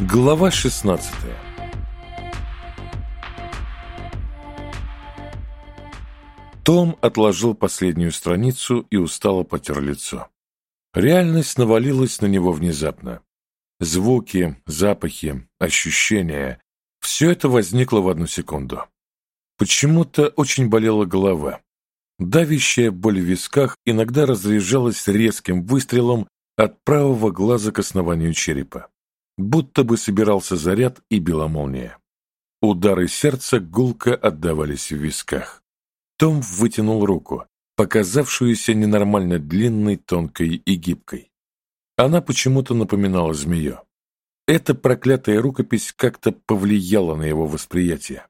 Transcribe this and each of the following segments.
Глава 16 Том отложил последнюю страницу и устало потер лицо. Реальность навалилась на него внезапно. Звуки, запахи, ощущения – все это возникло в одну секунду. Почему-то очень болела голова. Давящая боль в висках иногда разряжалась резким выстрелом от правого глаза к основанию черепа будто бы собирался заряд и била молния. Удары сердца гулко отдавались в висках. Том вытянул руку, показавшуюся ненормально длинной, тонкой и гибкой. Она почему-то напоминала змею. Эта проклятая рукопись как-то повлияла на его восприятие.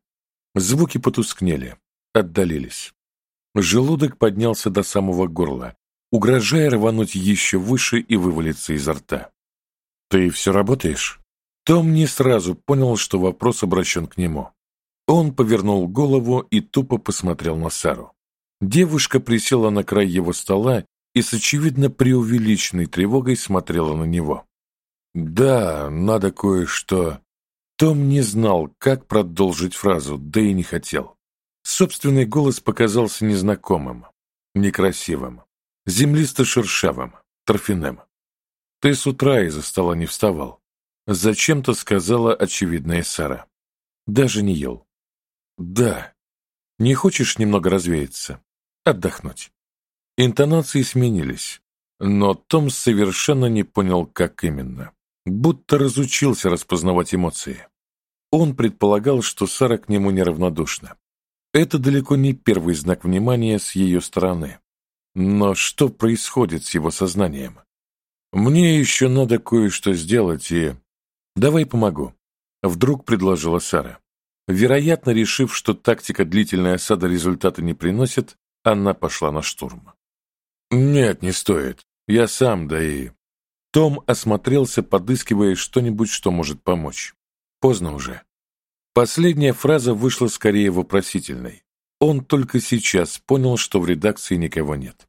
Звуки потускнели, отдалились. Желудок поднялся до самого горла, угрожая рвануть еще выше и вывалиться изо рта. «Ты все работаешь?» Том не сразу понял, что вопрос обращен к нему. Он повернул голову и тупо посмотрел на Сару. Девушка присела на край его стола и с очевидно преувеличенной тревогой смотрела на него. «Да, надо кое-что...» Том не знал, как продолжить фразу, да и не хотел. Собственный голос показался незнакомым, некрасивым, землисто-шершавым, торфяным. Ты с утра из-за стола не вставал. Зачем-то сказала очевидная Сара. Даже не ел. Да. Не хочешь немного развеяться? Отдохнуть. Интонации сменились, но Том совершенно не понял, как именно. Будто разучился распознавать эмоции. Он предполагал, что Сара к нему неравнодушна. Это далеко не первый знак внимания с ее стороны. Но что происходит с его сознанием? «Мне еще надо кое-что сделать, и...» «Давай помогу», — вдруг предложила Сара. Вероятно, решив, что тактика длительной осады результата не приносит, она пошла на штурм. «Нет, не стоит. Я сам, да и...» Том осмотрелся, подыскивая что-нибудь, что может помочь. Поздно уже. Последняя фраза вышла скорее вопросительной. Он только сейчас понял, что в редакции никого нет.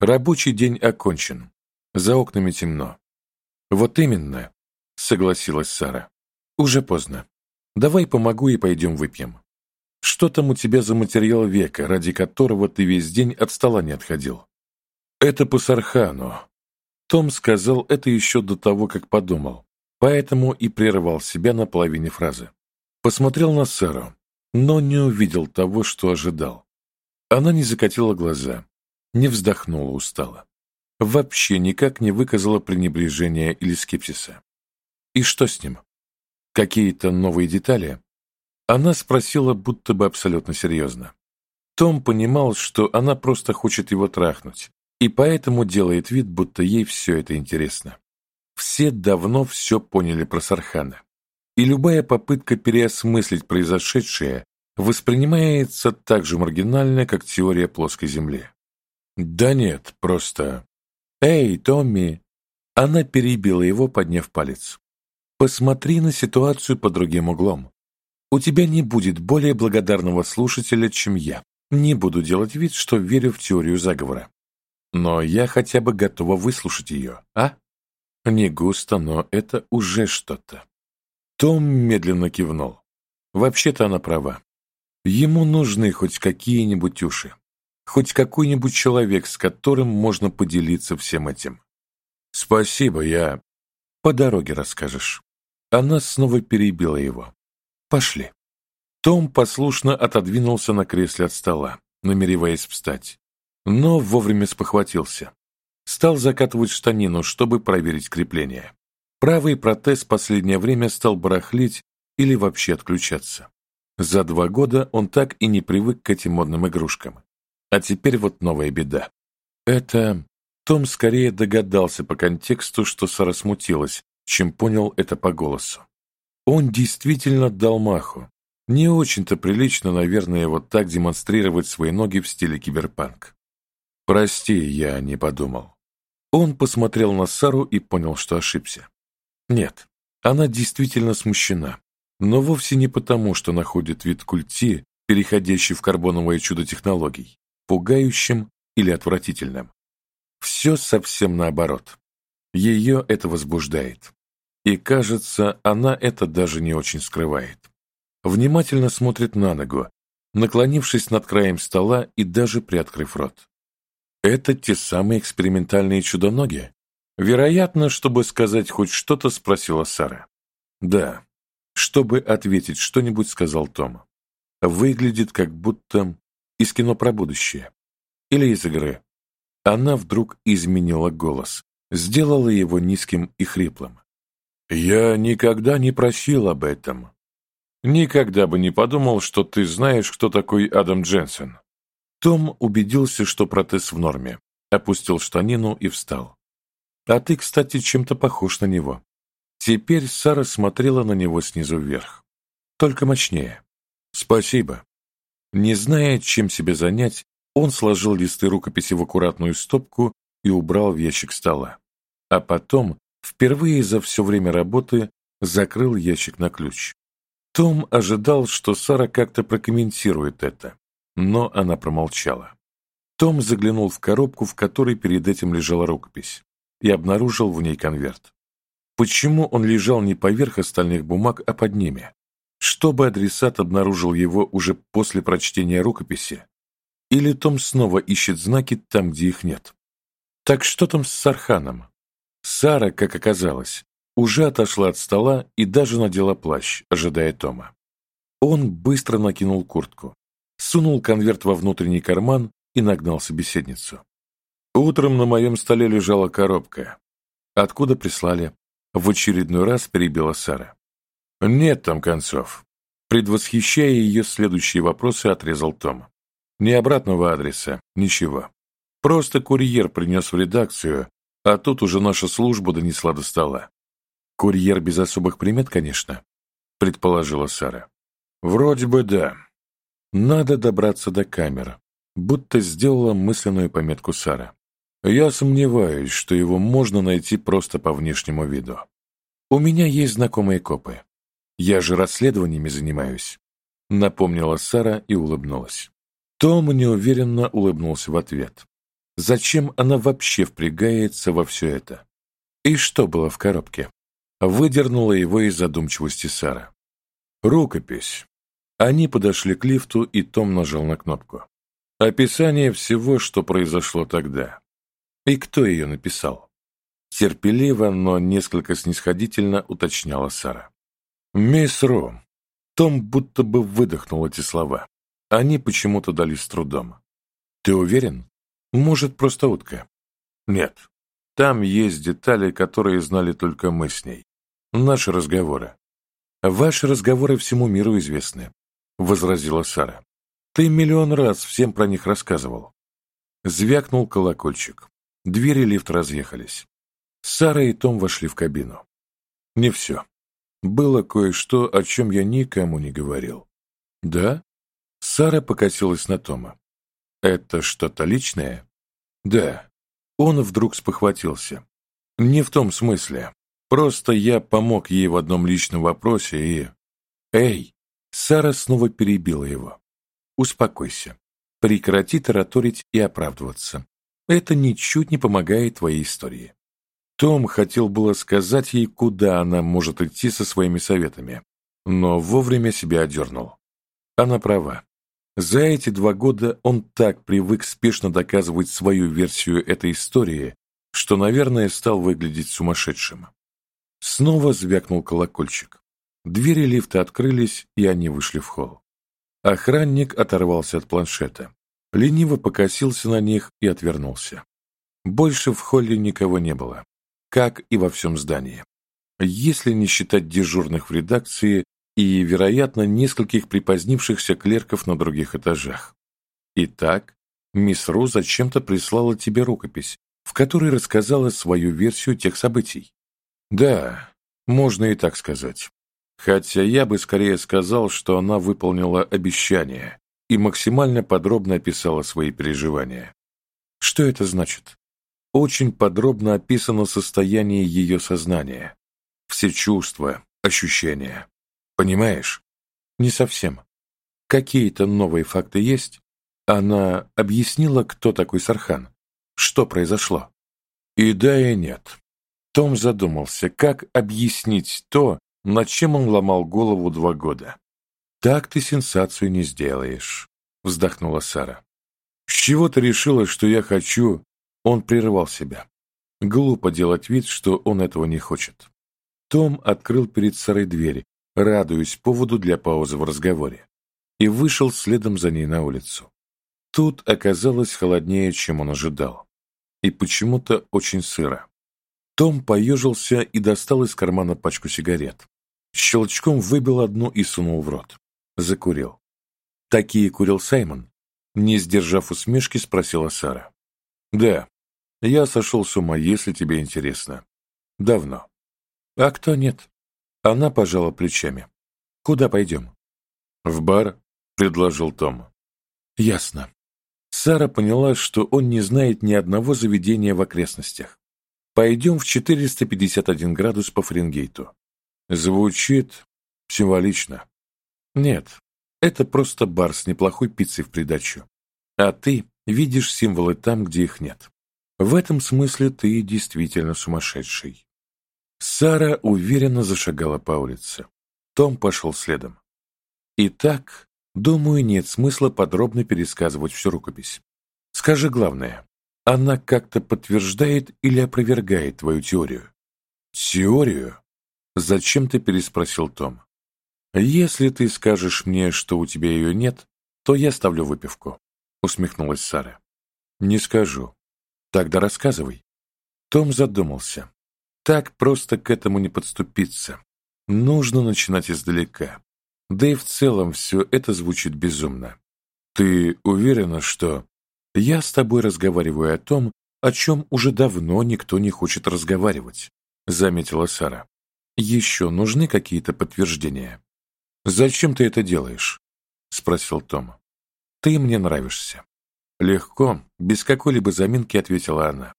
Рабочий день окончен. За окнами темно. Вот именно, согласилась Сара. Уже поздно. Давай помогу и пойдем выпьем. Что там у тебя за материал века, ради которого ты весь день от стола не отходил? Это по Сархану. Том сказал это еще до того, как подумал, поэтому и прервал себя на половине фразы. Посмотрел на Сару, но не увидел того, что ожидал. Она не закатила глаза, не вздохнула устало вообще никак не выказала пренебрежения или скепсиса. И что с ним? Какие-то новые детали? Она спросила будто бы абсолютно серьезно. Том понимал, что она просто хочет его трахнуть, и поэтому делает вид, будто ей все это интересно. Все давно все поняли про Сархана, и любая попытка переосмыслить произошедшее воспринимается так же маргинально, как теория плоской Земли. Да нет, просто... «Эй, Томми!» Она перебила его, подняв палец. «Посмотри на ситуацию под другим углом. У тебя не будет более благодарного слушателя, чем я. Не буду делать вид, что верю в теорию заговора. Но я хотя бы готова выслушать ее, а? Не густо, но это уже что-то». Том медленно кивнул. Вообще-то она права. Ему нужны хоть какие-нибудь уши. Хоть какой-нибудь человек, с которым можно поделиться всем этим. Спасибо, я... По дороге расскажешь. Она снова перебила его. Пошли. Том послушно отодвинулся на кресле от стола, намереваясь встать. Но вовремя спохватился. Стал закатывать штанину, чтобы проверить крепление. Правый протез последнее время стал барахлить или вообще отключаться. За два года он так и не привык к этим модным игрушкам. А теперь вот новая беда. Это... Том скорее догадался по контексту, что Сара смутилась, чем понял это по голосу. Он действительно дал маху. Не очень-то прилично, наверное, вот так демонстрировать свои ноги в стиле киберпанк. «Прости, я не подумал». Он посмотрел на Сару и понял, что ошибся. Нет, она действительно смущена, но вовсе не потому, что находит вид культи, переходящий в карбоновое чудо технологий пугающим или отвратительным. Все совсем наоборот. Ее это возбуждает. И, кажется, она это даже не очень скрывает. Внимательно смотрит на ногу, наклонившись над краем стола и даже приоткрыв рот. Это те самые экспериментальные чудоноги? Вероятно, чтобы сказать хоть что-то, спросила Сара. Да. Чтобы ответить что-нибудь, сказал Том. Выглядит как будто из кино про будущее. Или из игры. Она вдруг изменила голос, сделала его низким и хриплым. «Я никогда не просил об этом. Никогда бы не подумал, что ты знаешь, кто такой Адам Дженсен». Том убедился, что протез в норме, опустил штанину и встал. «А ты, кстати, чем-то похож на него». Теперь Сара смотрела на него снизу вверх. Только мощнее. «Спасибо». Не зная, чем себе занять, он сложил листы рукописи в аккуратную стопку и убрал в ящик стола. А потом, впервые за все время работы, закрыл ящик на ключ. Том ожидал, что Сара как-то прокомментирует это, но она промолчала. Том заглянул в коробку, в которой перед этим лежала рукопись, и обнаружил в ней конверт. Почему он лежал не поверх остальных бумаг, а под ними? Чтобы адресат обнаружил его уже после прочтения рукописи, или Том снова ищет знаки там, где их нет? Так что там с Сарханом? Сара, как оказалось, уже отошла от стола и даже надела плащ, ожидая Тома. Он быстро накинул куртку, сунул конверт во внутренний карман и нагнал собеседницу. Утром на моем столе лежала коробка. Откуда прислали? В очередной раз перебила Сара. Нет там концов. Предвосхищая ее следующие вопросы, отрезал Том. Ни обратного адреса, ничего. Просто курьер принес в редакцию, а тут уже наша служба донесла до стола. Курьер без особых примет, конечно, предположила Сара. Вроде бы да. Надо добраться до камер, будто сделала мысленную пометку Сара. Я сомневаюсь, что его можно найти просто по внешнему виду. У меня есть знакомые копы. Я же расследованиями занимаюсь, напомнила Сара и улыбнулась. Том неуверенно улыбнулся в ответ. Зачем она вообще впрягается во все это? И что было в коробке? Выдернула его из задумчивости Сара. Рукопись. Они подошли к лифту, и Том нажал на кнопку. Описание всего, что произошло тогда. И кто ее написал? Терпеливо, но несколько снисходительно уточняла Сара. «Мисс Ру». Том будто бы выдохнул эти слова. Они почему-то дались с трудом. Ты уверен? Может, просто утка? Нет. Там есть детали, которые знали только мы с ней. Наши разговоры. Ваши разговоры всему миру известны, возразила Сара. Ты миллион раз всем про них рассказывал. Звякнул колокольчик. Двери лифта разъехались. Сара и Том вошли в кабину. Не все. Было кое-что, о чем я никому не говорил. Да? Сара покосилась на Тома. «Это что-то личное?» «Да». Он вдруг спохватился. «Не в том смысле. Просто я помог ей в одном личном вопросе и...» «Эй!» Сара снова перебила его. «Успокойся. Прекрати тараторить и оправдываться. Это ничуть не помогает твоей истории». Том хотел было сказать ей, куда она может идти со своими советами, но вовремя себя одернул. Она права. За эти два года он так привык спешно доказывать свою версию этой истории, что, наверное, стал выглядеть сумасшедшим. Снова звякнул колокольчик. Двери лифта открылись, и они вышли в холл. Охранник оторвался от планшета, лениво покосился на них и отвернулся. Больше в холле никого не было, как и во всем здании. Если не считать дежурных в редакции и, вероятно, нескольких припозднившихся клерков на других этажах. Итак, мисс Ру зачем-то прислала тебе рукопись, в которой рассказала свою версию тех событий. Да, можно и так сказать. Хотя я бы скорее сказал, что она выполнила обещание и максимально подробно описала свои переживания. Что это значит? Очень подробно описано состояние ее сознания. Все чувства, ощущения. Понимаешь? Не совсем. Какие-то новые факты есть? Она объяснила, кто такой Сархан? Что произошло? И да, и нет. Том задумался, как объяснить то, над чем он ломал голову два года. «Так ты сенсацию не сделаешь», — вздохнула Сара. «С чего ты решила, что я хочу?» Он прерывал себя. Глупо делать вид, что он этого не хочет. Том открыл перед Сарой дверь, радуясь поводу для паузы в разговоре, и вышел следом за ней на улицу. Тут оказалось холоднее, чем он ожидал, и почему-то очень сыро. Том поежился и достал из кармана пачку сигарет. Щелчком выбил одну и сунул в рот. Закурил. «Такие курил Саймон?» Не сдержав усмешки, спросила Сара. «Да, я сошел с ума, если тебе интересно. Давно. А кто нет? Она пожала плечами. Куда пойдем? В бар, предложил Том. Ясно. Сара поняла, что он не знает ни одного заведения в окрестностях. Пойдем в 451 градус по Фаренгейту. Звучит символично. Нет, это просто бар с неплохой пиццей в придачу. А ты видишь символы там, где их нет. В этом смысле ты действительно сумасшедший. Сара уверенно зашагала по улице. Том пошел следом. Итак, думаю, нет смысла подробно пересказывать всю рукопись. Скажи главное, она как-то подтверждает или опровергает твою теорию? Теорию? Зачем ты переспросил Том? Если ты скажешь мне, что у тебя ее нет, то я ставлю выпивку, усмехнулась Сара. Не скажу. Тогда рассказывай. Том задумался. Так просто к этому не подступиться. Нужно начинать издалека. Да и в целом все это звучит безумно. Ты уверена, что... Я с тобой разговариваю о том, о чем уже давно никто не хочет разговаривать, заметила Сара. Еще нужны какие-то подтверждения. Зачем ты это делаешь? спросил Том. Ты мне нравишься. Легко, без какой-либо заминки ответила она.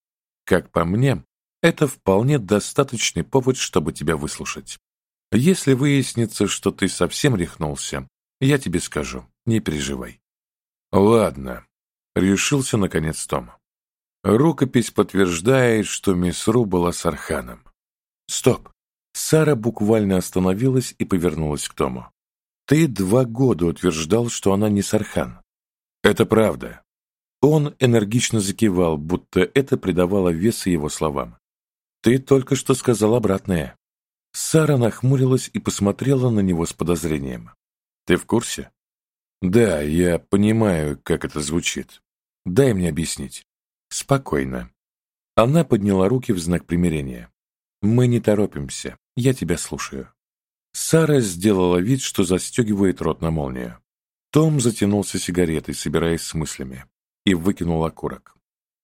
Как по мне, это вполне достаточный повод, чтобы тебя выслушать. Если выяснится, что ты совсем рехнулся, я тебе скажу, не переживай. Ладно, решился наконец Том. Рукопись подтверждает, что мисс Ру была с Арханом. Стоп. Сара буквально остановилась и повернулась к Тому. Ты два года утверждал, что она не Сархан. Это правда. Он энергично закивал, будто это придавало веса его словам. «Ты только что сказал обратное». Сара нахмурилась и посмотрела на него с подозрением. «Ты в курсе?» «Да, я понимаю, как это звучит. Дай мне объяснить». «Спокойно». Она подняла руки в знак примирения. «Мы не торопимся. Я тебя слушаю». Сара сделала вид, что застегивает рот на молнию. Том затянулся сигаретой, собираясь с мыслями и выкинул окурок.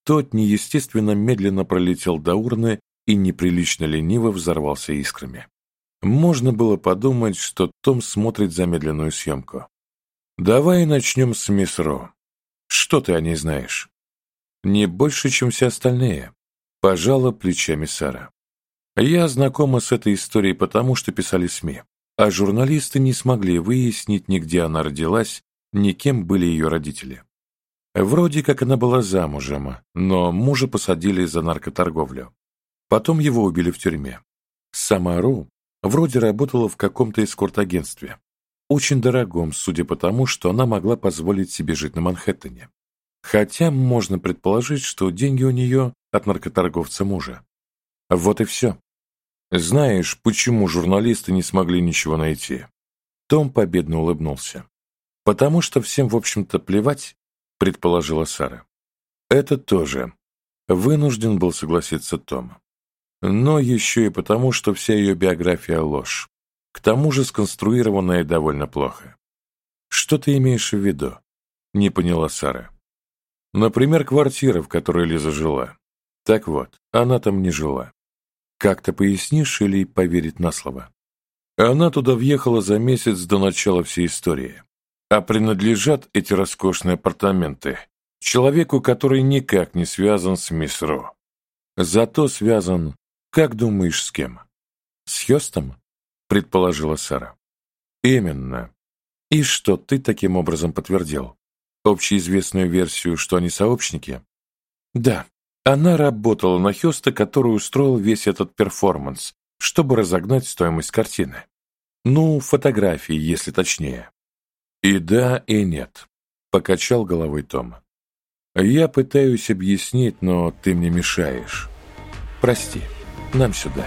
Тот неестественно медленно пролетел до урны и неприлично лениво взорвался искрами. Можно было подумать, что Том смотрит замедленную съемку. «Давай начнем с мисс Ро. Что ты о ней знаешь?» «Не больше, чем все остальные», — пожала плечами Сара. «Я знакома с этой историей потому, что писали СМИ, а журналисты не смогли выяснить ни где она родилась, ни кем были ее родители. Вроде как она была замужем, но мужа посадили за наркоторговлю. Потом его убили в тюрьме. Сама Ру вроде работала в каком-то эскорт-агентстве. Очень дорогом, судя по тому, что она могла позволить себе жить на Манхэттене. Хотя можно предположить, что деньги у нее от наркоторговца мужа. Вот и все. Знаешь, почему журналисты не смогли ничего найти? Том победно улыбнулся. Потому что всем, в общем-то, плевать, предположила Сара. Это тоже. Вынужден был согласиться Том. Но еще и потому, что вся ее биография ложь. К тому же сконструированная довольно плохо. Что ты имеешь в виду? Не поняла Сара. Например, квартира, в которой Лиза жила. Так вот, она там не жила. Как ты пояснишь или поверить на слово? Она туда въехала за месяц до начала всей истории. А принадлежат эти роскошные апартаменты человеку, который никак не связан с мисс Ро. Зато связан, как думаешь, с кем? С Хёстом? Предположила Сара. Именно. И что ты таким образом подтвердил? Общеизвестную версию, что они сообщники? Да, Она работала на Хёста, который устроил весь этот перформанс, чтобы разогнать стоимость картины. Ну, фотографии, если точнее. И да, и нет, покачал головой Том. Я пытаюсь объяснить, но ты мне мешаешь. Прости, нам сюда.